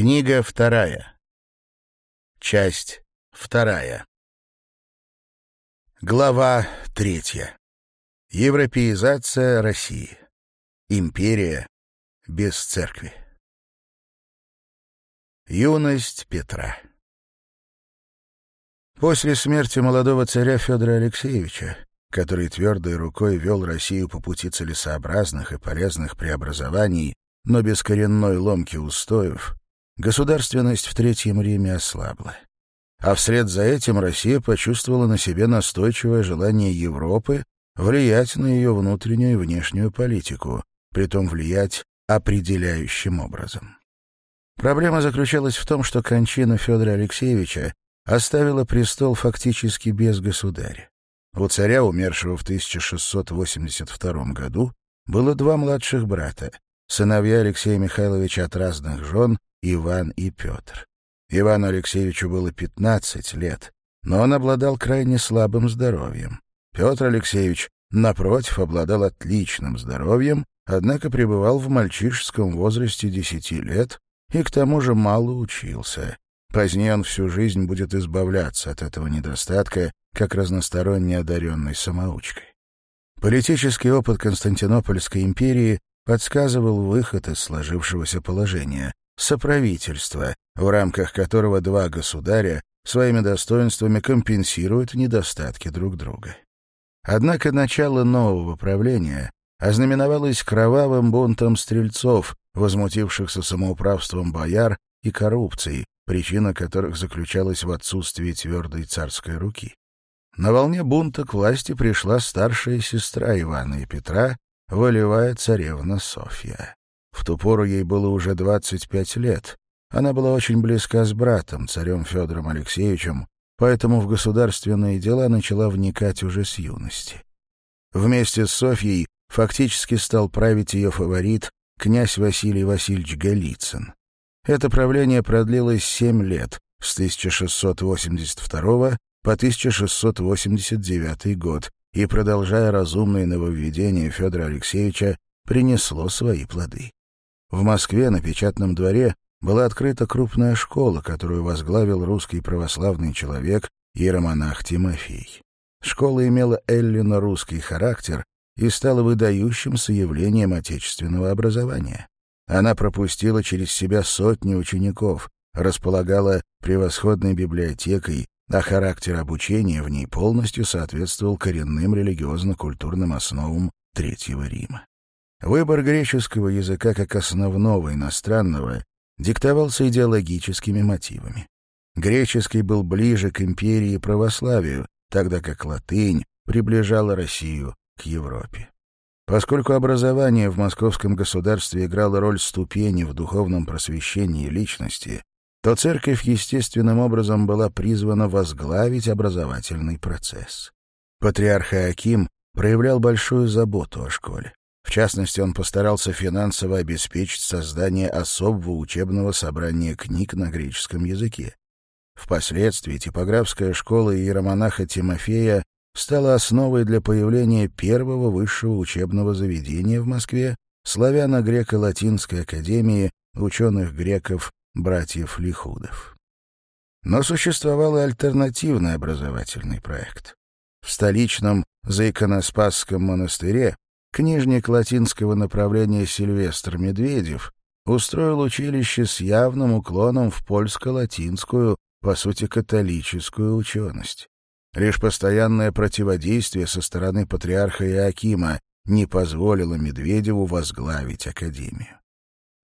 Книга вторая. Часть вторая. Глава третья. Европеизация России. Империя без церкви. Юность Петра. После смерти молодого царя Федора Алексеевича, который твердой рукой вел Россию по пути целесообразных и полезных преобразований, но без коренной ломки устоев, Государственность в Третьем Риме ослабла. А вслед за этим Россия почувствовала на себе настойчивое желание Европы влиять на ее внутреннюю и внешнюю политику, притом влиять определяющим образом. Проблема заключалась в том, что кончина Федора Алексеевича оставила престол фактически без государя. У царя, умершего в 1682 году, было два младших брата, сыновья Алексея Михайловича от разных жен, Иван и Петр. Ивану Алексеевичу было 15 лет, но он обладал крайне слабым здоровьем. Петр Алексеевич, напротив, обладал отличным здоровьем, однако пребывал в мальчишеском возрасте 10 лет и к тому же мало учился. Позднее он всю жизнь будет избавляться от этого недостатка, как разносторонне одаренной самоучкой. Политический опыт Константинопольской империи подсказывал выход из сложившегося положения, соправительство, в рамках которого два государя своими достоинствами компенсируют недостатки друг друга. Однако начало нового правления ознаменовалось кровавым бунтом стрельцов, возмутившихся самоуправством бояр и коррупцией, причина которых заключалась в отсутствии твердой царской руки. На волне бунта к власти пришла старшая сестра Ивана и Петра, волевая царевна Софья. В ту пору ей было уже 25 лет. Она была очень близка с братом, царем Федором Алексеевичем, поэтому в государственные дела начала вникать уже с юности. Вместе с Софьей фактически стал править ее фаворит князь Василий Васильевич Голицын. Это правление продлилось семь лет, с 1682 по 1689 год, и, продолжая разумные нововведения Федора Алексеевича, принесло свои плоды. В Москве на Печатном дворе была открыта крупная школа, которую возглавил русский православный человек иеромонах Тимофей. Школа имела эллино-русский характер и стала выдающимся явлением отечественного образования. Она пропустила через себя сотни учеников, располагала превосходной библиотекой, а характер обучения в ней полностью соответствовал коренным религиозно-культурным основам Третьего Рима. Выбор греческого языка как основного иностранного диктовался идеологическими мотивами. Греческий был ближе к империи и православию, тогда как латынь приближала Россию к Европе. Поскольку образование в московском государстве играло роль ступени в духовном просвещении личности, то церковь естественным образом была призвана возглавить образовательный процесс. Патриарх Аким проявлял большую заботу о школе. В частности, он постарался финансово обеспечить создание особого учебного собрания книг на греческом языке. Впоследствии типографская школа иеромонаха Тимофея стала основой для появления первого высшего учебного заведения в Москве Славяно-Греко-Латинской академии ученых-греков братьев Лихудов. Но существовал и альтернативный образовательный проект. В столичном Заиконоспасском монастыре книжник латинского направления Сильвестр Медведев устроил училище с явным уклоном в польско-латинскую, по сути, католическую ученость. Лишь постоянное противодействие со стороны патриарха Иоакима не позволило Медведеву возглавить академию.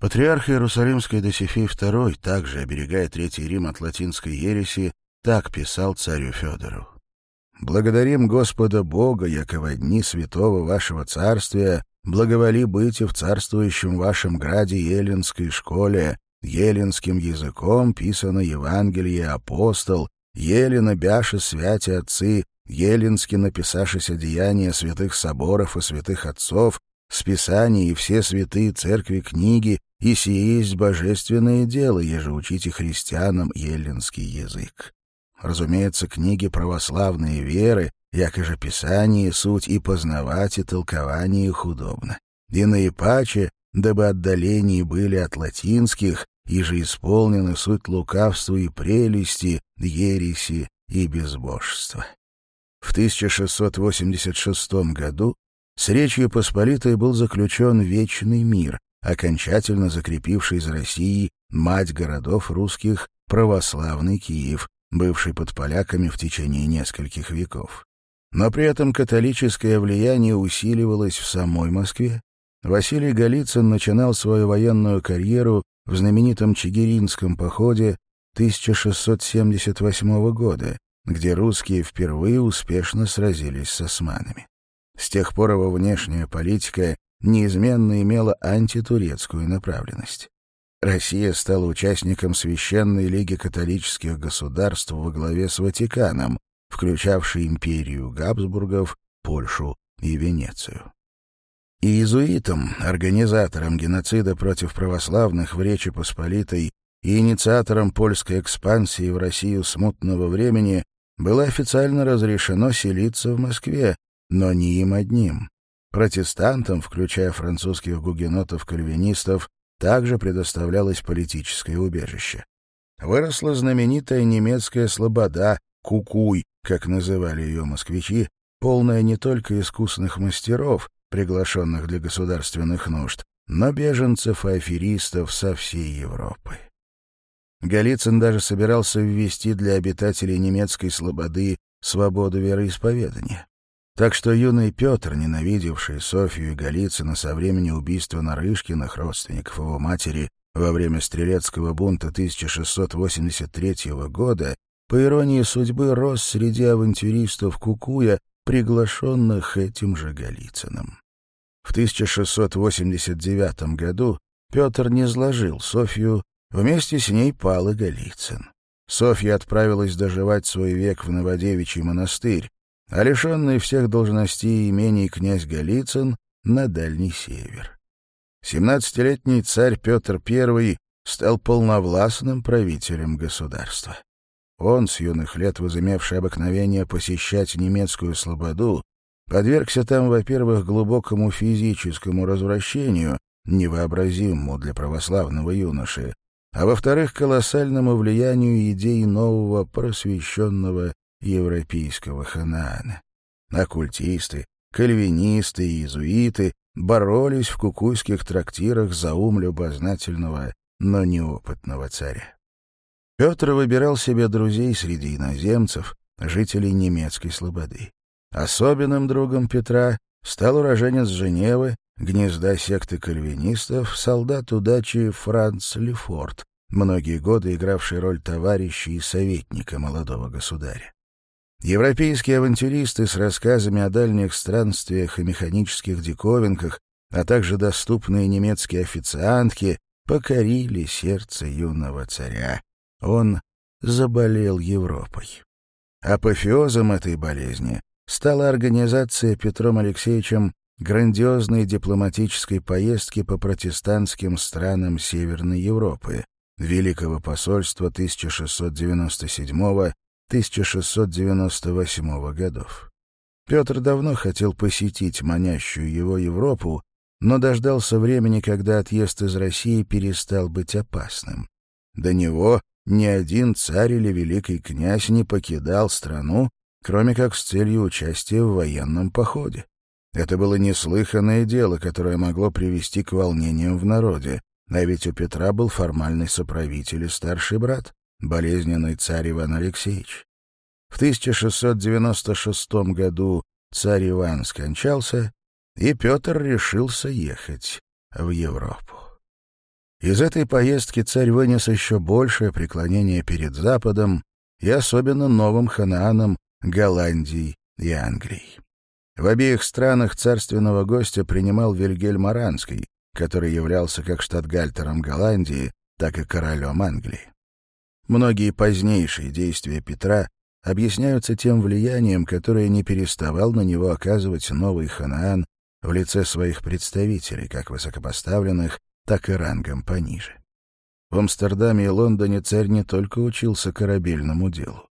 Патриарх Иерусалимской Досифей II также, оберегая Третий Рим от латинской ереси, так писал царю Федору. Благодарим Господа Бога, якого дни святого вашего царствия благоволи быть и в царствующем вашем граде Еленской школе, еленским языком писано Евангелие апостол, елена бяши святи отцы, еленски написашися деяния святых соборов и святых отцов, списание и все святые церкви книги, и сие есть божественное дело, еже учите христианам еленский язык. Разумеется, книги православной веры, якоже писание, суть и познавать, и толкование их удобно. И наипаче, дабы отдалений были от латинских, и же исполнены суть лукавства и прелести, ереси и безбожества. В 1686 году с Речью Посполитой был заключен Вечный мир, окончательно закрепивший за Россией мать городов русских православный Киев, бывший под поляками в течение нескольких веков. Но при этом католическое влияние усиливалось в самой Москве. Василий Голицын начинал свою военную карьеру в знаменитом Чигиринском походе 1678 года, где русские впервые успешно сразились с османами. С тех пор его внешняя политика неизменно имела антитурецкую направленность. Россия стала участником Священной Лиги Католических Государств во главе с Ватиканом, включавшей империю Габсбургов, Польшу и Венецию. Иезуитам, организаторам геноцида против православных в Речи Посполитой и инициаторам польской экспансии в Россию смутного времени, было официально разрешено селиться в Москве, но не им одним. Протестантам, включая французских гугенотов-кальвинистов, также предоставлялось политическое убежище. Выросла знаменитая немецкая слобода «Кукуй», как называли ее москвичи, полная не только искусных мастеров, приглашенных для государственных нужд, но беженцев и аферистов со всей Европы. Голицын даже собирался ввести для обитателей немецкой слободы свободу вероисповедания. Так что юный Петр, ненавидевший Софью и Голицына со времени убийства Нарышкиных, родственников его матери, во время стрелецкого бунта 1683 года, по иронии судьбы, рос среди авантюристов Кукуя, приглашенных этим же Голицыным. В 1689 году Петр не сложил Софью, вместе с ней пал и Голицын. Софья отправилась доживать свой век в Новодевичий монастырь, а лишенный всех должностей и имений князь Голицын на Дальний Север. Семнадцатилетний царь Петр I стал полновластным правителем государства. Он, с юных лет возымевший обыкновение посещать немецкую слободу, подвергся там, во-первых, глубокому физическому развращению, невообразимому для православного юноши, а во-вторых, колоссальному влиянию идей нового просвещенного европейского ханана. Оккультисты, кальвинисты и иезуиты боролись в кукуйских трактирах за ум любознательного, но неопытного царя. Петр выбирал себе друзей среди иноземцев, жителей немецкой слободы. Особенным другом Петра стал уроженец Женевы, гнезда секты кальвинистов, солдат удачи Франц Лефорт, многие годы игравший роль товарища и советника молодого государя. Европейские авантюристы с рассказами о дальних странствиях и механических диковинках, а также доступные немецкие официантки, покорили сердце юного царя. Он заболел Европой. Апофеозом этой болезни стала организация Петром Алексеевичем грандиозной дипломатической поездки по протестантским странам Северной Европы, Великого посольства 1697 1698 годов. Петр давно хотел посетить манящую его Европу, но дождался времени, когда отъезд из России перестал быть опасным. До него ни один царь или великий князь не покидал страну, кроме как с целью участия в военном походе. Это было неслыханное дело, которое могло привести к волнениям в народе, а ведь у Петра был формальный соправитель и старший брат болезненный царь Иван Алексеевич. В 1696 году царь Иван скончался, и Петр решился ехать в Европу. Из этой поездки царь вынес еще большее преклонение перед Западом и особенно новым Ханааном, Голландии и Англии. В обеих странах царственного гостя принимал Вильгельм Аранский, который являлся как штатгальтером Голландии, так и королем Англии. Многие позднейшие действия Петра объясняются тем влиянием, которое не переставал на него оказывать новый Ханаан в лице своих представителей, как высокопоставленных, так и рангом пониже. В Амстердаме и Лондоне царь не только учился корабельному делу.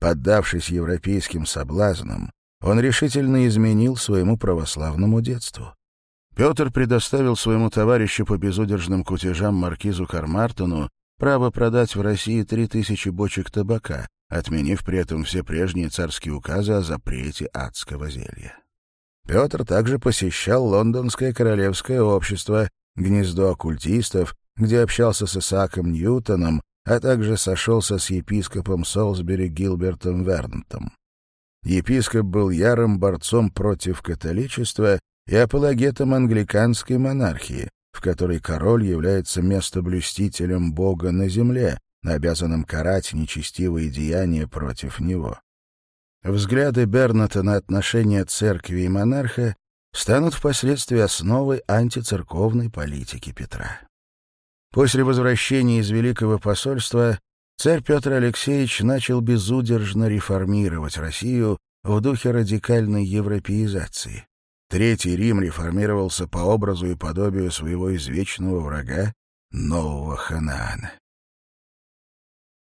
Поддавшись европейским соблазнам, он решительно изменил своему православному детству. Петр предоставил своему товарищу по безудержным кутежам маркизу Кармартону право продать в России 3000 бочек табака, отменив при этом все прежние царские указы о запрете адского зелья. Петр также посещал Лондонское королевское общество, гнездо оккультистов, где общался с Исааком Ньютоном, а также сошелся с епископом Солсбери Гилбертом Вернтом. Епископ был ярым борцом против католичества и апологетом англиканской монархии, в которой король является местоблюстителем Бога на земле, обязанным карать нечестивые деяния против него. Взгляды Берната на отношения церкви и монарха станут впоследствии основой антицерковной политики Петра. После возвращения из Великого посольства царь Петр Алексеевич начал безудержно реформировать Россию в духе радикальной европеизации. Третий Рим реформировался по образу и подобию своего извечного врага, нового Ханаана.